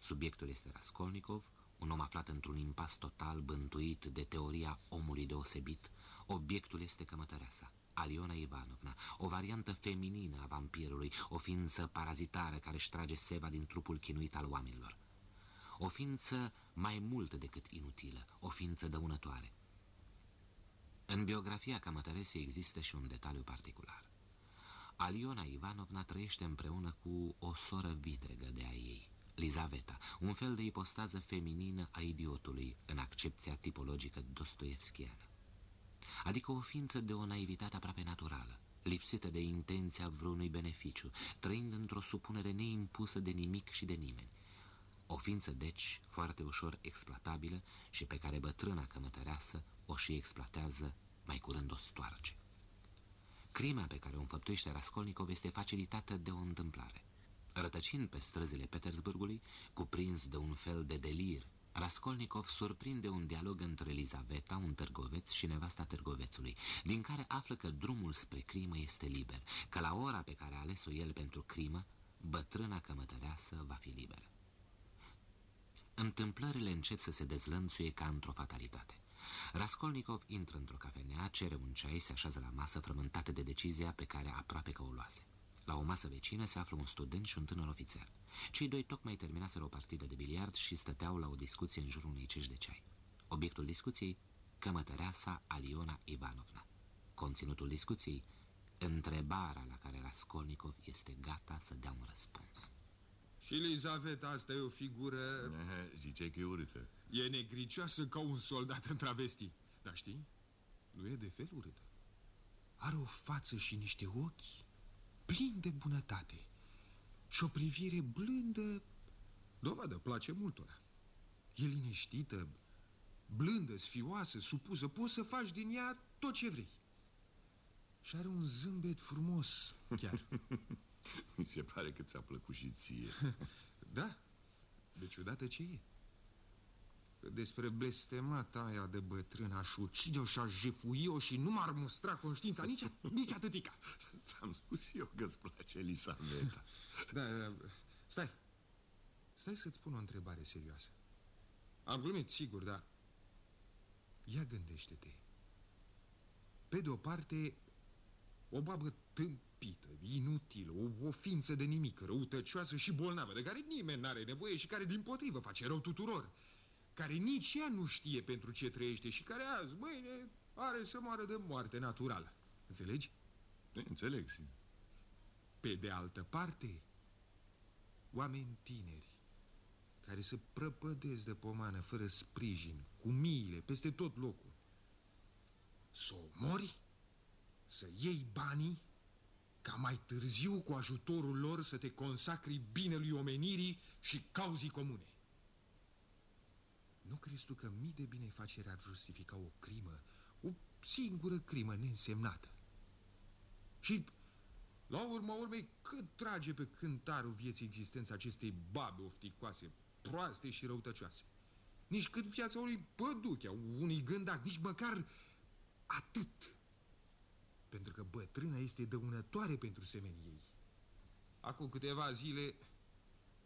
Subiectul este Raskolnikov, un om aflat într-un impas total, bântuit de teoria omului deosebit. Obiectul este cămătăreasa, Aliona Ivanovna, o variantă feminină a vampirului, o ființă parazitară care își trage seva din trupul chinuit al oamenilor. O ființă mai mult decât inutilă, o ființă dăunătoare. În biografia Cămătăresei există și un detaliu particular. Aliona Ivanovna trăiește împreună cu o soră vitregă de a ei, Lizaveta, un fel de ipostază feminină a idiotului în accepția tipologică dostoevskiană. Adică o ființă de o naivitate aproape naturală, lipsită de intenția vreunui beneficiu, trăind într-o supunere neimpusă de nimic și de nimeni. O ființă, deci, foarte ușor exploatabilă și pe care bătrâna cămătăreasă o și exploatează, mai curând o stoarce. Crima pe care o înfăptuiește Raskolnikov este facilitată de o întâmplare. Rătăcind pe străzile Petersburgului, cuprins de un fel de delir, Raskolnikov surprinde un dialog între Elizaveta, un târgoveț, și nevasta târgovețului, din care află că drumul spre crimă este liber, că la ora pe care a ales-o el pentru crimă, bătrâna cămătăreasă va fi liberă. Întâmplările încep să se dezlănțuie ca într-o fatalitate. Raskolnikov intră într-o cafenea, cere un ceai, se așează la masă frământată de decizia pe care aproape că o luase. La o masă vecină se află un student și un tânăr ofițer. Cei doi tocmai terminaseră o partidă de biliard și stăteau la o discuție în jurul unei cești de ceai. Obiectul discuției, cămătăreasa Aliona Ivanovna. Conținutul discuției, întrebarea la care Raskolnikov este gata să dea un răspuns. Și Elizaveta asta e o figură... Ziceai că e urâtă. E negricioasă ca un soldat în travesti. Dar știi, nu e de fel urâtă. Are o față și niște ochi plini de bunătate și o privire blândă, dovadă, place multora. E liniștită, blândă, sfioasă, supusă, poți să faci din ea tot ce vrei. Și are un zâmbet frumos, chiar. Mi se pare că ți-a plăcut și ție. da, deci odată ce e. Despre blestemata aia de bătrân aș ucide-o și aș jefui-o și nu m-ar mustra conștiința nici, nici atâtica. Ți-am spus eu că-ți place Elisabeta. da, da, stai. Stai să-ți pun o întrebare serioasă. Am glumit, sigur, dar... Ia gândește-te. Pe de o parte, o babă tâmpită, inutilă, o, o ființă de nimic, răutăcioasă și bolnavă, de care nimeni n-are nevoie și care, din potrivă, face rău tuturor care nici ea nu știe pentru ce trăiește și care azi, mâine, are să moară de moarte naturală. Înțelegi? Înțeleg, sim. Pe de altă parte, oameni tineri, care se prăpădesc de pomană fără sprijin, cu miile, peste tot locul. Să o mori, să iei banii, ca mai târziu, cu ajutorul lor, să te consacri binelui omenirii și cauzii comune. Nu crezi tu că mii de binefaceri ar justifica o crimă, o singură crimă neînsemnată? Și, la urma urmei, cât trage pe cântarul vieții existența acestei babe ofticoase, proaste și răutăcioase? Nici cât viața unui păduchea, unui gândac, nici măcar atât. Pentru că bătrâna este dăunătoare pentru semenii ei. Acum câteva zile,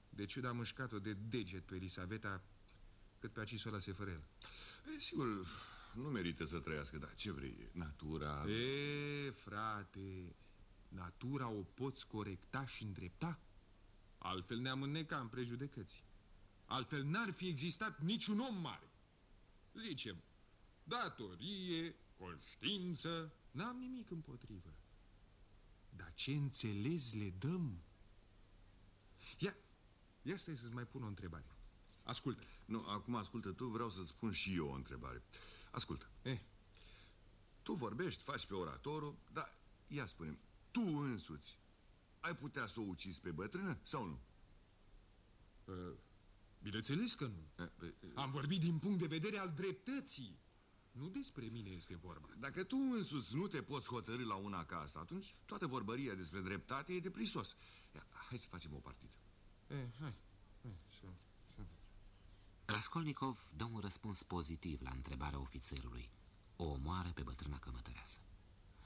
de ciuda mâșcat-o de deget pe Elisaveta, cât pe aci să o lase fără el. E, sigur, nu merită să trăiască, dar ce vrei, natura... E, frate, natura o poți corecta și îndrepta? Altfel ne-am înneca în prejudecăți. Altfel n-ar fi existat niciun om mare. Zicem, datorie, conștiință, n-am nimic împotrivă. Dar ce înțeles le dăm? Ia, Ia stai să-ți mai pun o întrebare. Ascultă. Nu, acum ascultă tu, vreau să-ți spun și eu o întrebare. Ascultă. Eh. Tu vorbești, faci pe oratorul, dar ia spune tu însuți ai putea să o ucizi pe bătrână sau nu? Uh, bineînțeles că nu. Uh, uh, Am vorbit din punct de vedere al dreptății. Nu despre mine este vorba. Dacă tu însuți nu te poți hotărâ la una ca asta, atunci toată vorbăria despre dreptate e de prisos. Ia, hai să facem o partidă. Eh, hai. Hai să... Raskolnikov dă un răspuns pozitiv la întrebarea ofițerului. O omoară pe bătrâna cămătăreasă.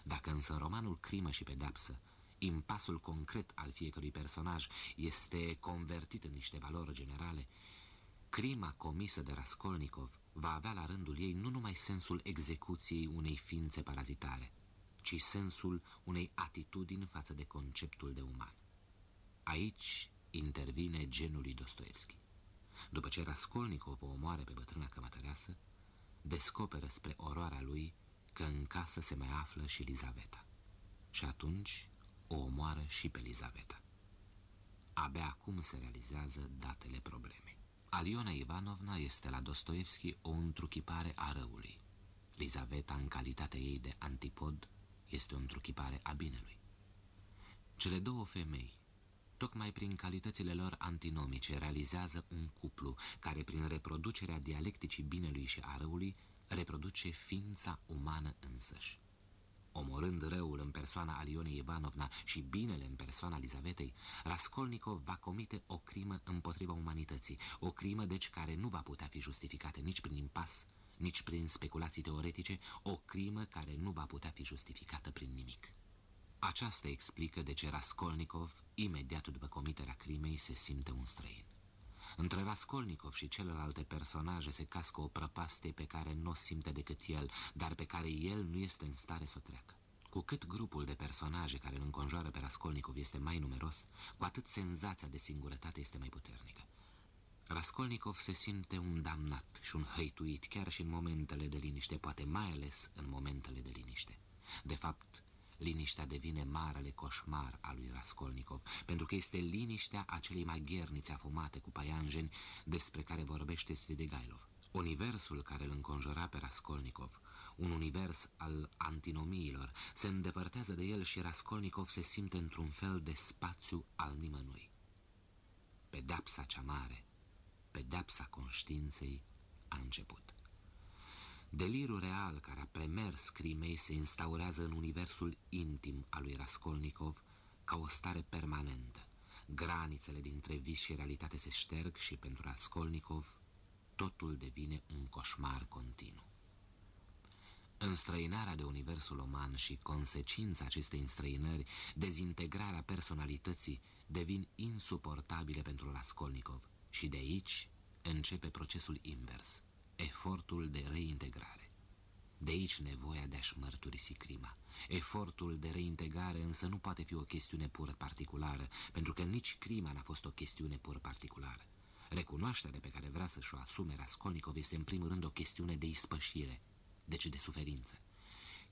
Dacă însă în romanul Crimă și Pedapsă impasul concret al fiecărui personaj este convertit în niște valori generale, crima comisă de Raskolnikov va avea la rândul ei nu numai sensul execuției unei ființe parazitare, ci sensul unei atitudini față de conceptul de uman. Aici intervine genul lui Dostoevski. După ce Raskolnikov o omoară pe bătrâna cămătăreasă, descoperă spre oroarea lui că în casă se mai află și Lizaveta. Și atunci o omoară și pe Lizaveta. Abia acum se realizează datele problemei. Aliona Ivanovna este la Dostoevski o întruchipare a răului. Lizaveta, în calitatea ei de antipod, este o întruchipare a binelui. Cele două femei, tocmai prin calitățile lor antinomice, realizează un cuplu care, prin reproducerea dialecticii binelui și a răului, reproduce ființa umană însăși. Omorând răul în persoana Alionei Ivanovna și binele în persoana Lizavetei, Raskolnikov va comite o crimă împotriva umanității, o crimă deci care nu va putea fi justificată nici prin impas, nici prin speculații teoretice, o crimă care nu va putea fi justificată prin nimic. Aceasta explică de ce Raskolnikov, imediat după comiterea crimei, se simte un străin. Între Raskolnikov și celelalte personaje se cască o prăpastie pe care nu o simte decât el, dar pe care el nu este în stare să o treacă. Cu cât grupul de personaje care îl înconjoară pe Raskolnikov este mai numeros, cu atât senzația de singurătate este mai puternică. Raskolnikov se simte un damnat și un hăituit chiar și în momentele de liniște, poate mai ales în momentele de liniște. De fapt, Liniștea devine marele coșmar al lui Raskolnikov, pentru că este liniștea acelei maghernițe afumate cu paianjeni despre care vorbește Svidegailov. Universul care îl înconjura pe Raskolnikov, un univers al antinomiilor, se îndepărtează de el și Raskolnikov se simte într-un fel de spațiu al nimănui. Pedapsa cea mare, pedapsa conștiinței a început. Delirul real care a premers crimei se instaurează în universul intim al lui Raskolnikov ca o stare permanentă. Granițele dintre vis și realitate se șterg și pentru Raskolnikov totul devine un coșmar continuu. Înstrăinarea de universul uman și consecința acestei înstrăinări, dezintegrarea personalității, devin insuportabile pentru Raskolnikov și de aici începe procesul invers – efortul de reintegrare. De aici nevoia de a-și mărturisi crima. Efortul de reintegrare însă nu poate fi o chestiune pur particulară, pentru că nici crima n-a fost o chestiune pur particulară. Recunoașterea pe care vrea să-și o asume Raskolnikov este în primul rând o chestiune de ispășire, deci de suferință.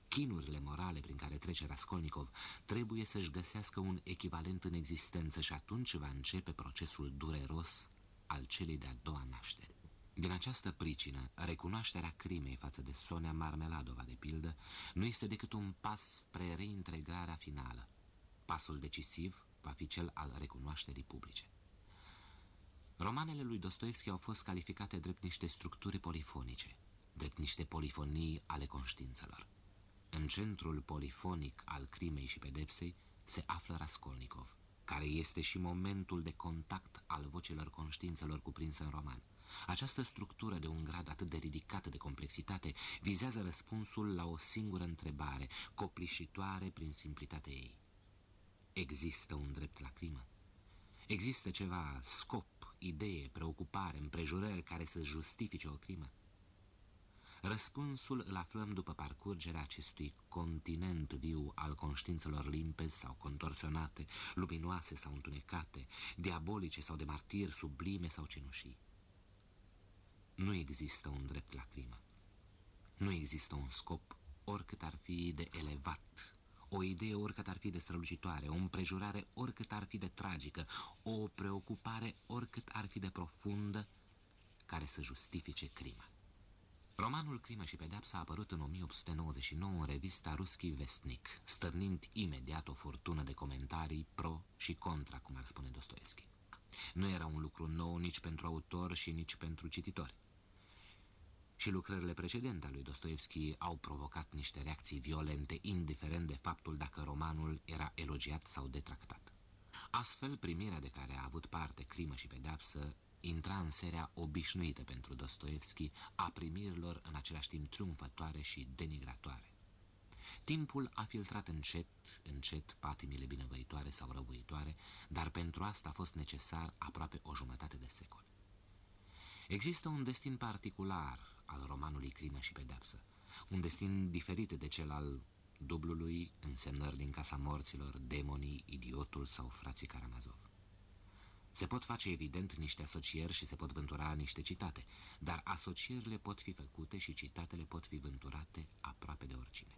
Chinurile morale prin care trece Raskolnikov trebuie să-și găsească un echivalent în existență și atunci va începe procesul dureros al celei de-a doua naștere. Din această pricină, recunoașterea crimei față de Sonia Marmeladova, de pildă, nu este decât un pas spre reintegrarea finală. Pasul decisiv va fi cel al recunoașterii publice. Romanele lui Dostoevski au fost calificate drept niște structuri polifonice, drept niște polifonii ale conștiințelor. În centrul polifonic al crimei și pedepsei se află Raskolnikov, care este și momentul de contact al vocilor conștiințelor cuprinse în roman. Această structură de un grad atât de ridicat de complexitate vizează răspunsul la o singură întrebare, copleșitoare prin simplitatea ei. Există un drept la crimă? Există ceva scop, idee, preocupare, împrejurări care să justifice o crimă? Răspunsul îl aflăm după parcurgerea acestui continent viu al conștiințelor limpezi sau contorsionate, luminoase sau întunecate, diabolice sau de martir, sublime sau cenușii. Nu există un drept la crimă. Nu există un scop, oricât ar fi de elevat, o idee oricât ar fi de strălucitoare, o împrejurare oricât ar fi de tragică, o preocupare oricât ar fi de profundă, care să justifice crima. Romanul Crimă și Pedeapsa a apărut în 1899 în revista Ruski Vestnik, stârnind imediat o furtună de comentarii pro și contra, cum ar spune Dostoevski. Nu era un lucru nou nici pentru autor și nici pentru cititori. Și lucrările precedente ale lui Dostoevski au provocat niște reacții violente, indiferent de faptul dacă romanul era elogiat sau detractat. Astfel, primirea de care a avut parte crimă și pedeapsă intra în seria obișnuită pentru Dostoevski a primirilor în același timp triumfătoare și denigratoare. Timpul a filtrat încet, încet patimile binevăitoare sau răvuitoare, dar pentru asta a fost necesar aproape o jumătate de secol. Există un destin particular al romanului Crimă și Pedepsă, un destin diferit de cel al dublului, însemnări din Casa Morților, demonii, idiotul sau frații Karamazov. Se pot face evident niște asocieri și se pot vântura niște citate, dar asocierile pot fi făcute și citatele pot fi vânturate aproape de oricine.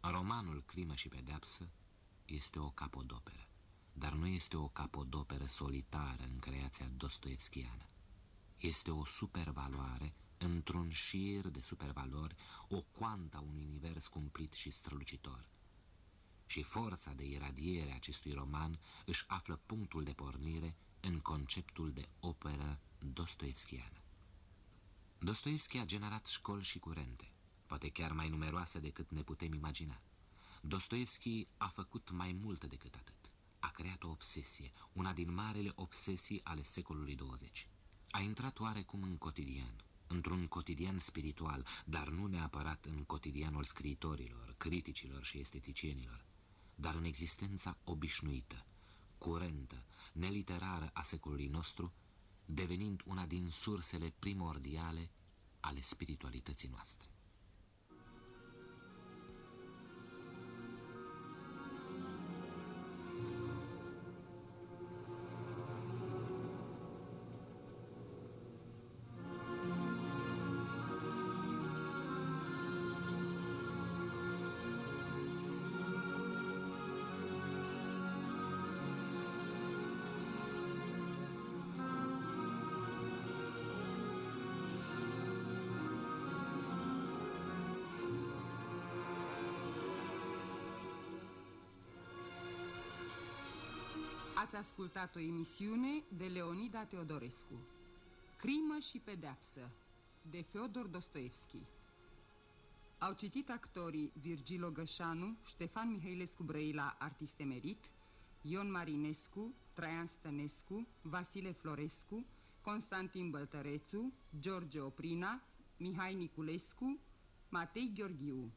Romanul Crimă și Pedeapsă este o capodoperă, dar nu este o capodoperă solitară în creația dostoevskiană. Este o supervaloare într-un șir de supervalori, o coanta un univers cumplit și strălucitor. Și forța de iradiere a acestui roman își află punctul de pornire în conceptul de operă dostoevskiană. Dostoevski a generat școli și curente, poate chiar mai numeroase decât ne putem imagina. Dostoevski a făcut mai mult decât atât. A creat o obsesie, una din marele obsesii ale secolului 20. A intrat oarecum în cotidian, într-un cotidian spiritual, dar nu neapărat în cotidianul scriitorilor, criticilor și esteticienilor, dar în existența obișnuită, curentă, neliterară a secolului nostru, devenind una din sursele primordiale ale spiritualității noastre. Ascultat o emisiune de Leonida Teodorescu. Crimă și pedeapsă de Feodor Dostoevski. Au citit actorii Virgilo Gășanu, Ștefan Mihailescu Brăila, artist emerit Ion Marinescu, Traian Stănescu, Vasile Florescu Constantin Băltărețu, George Oprina, Mihai Niculescu, Matei Gheorghiu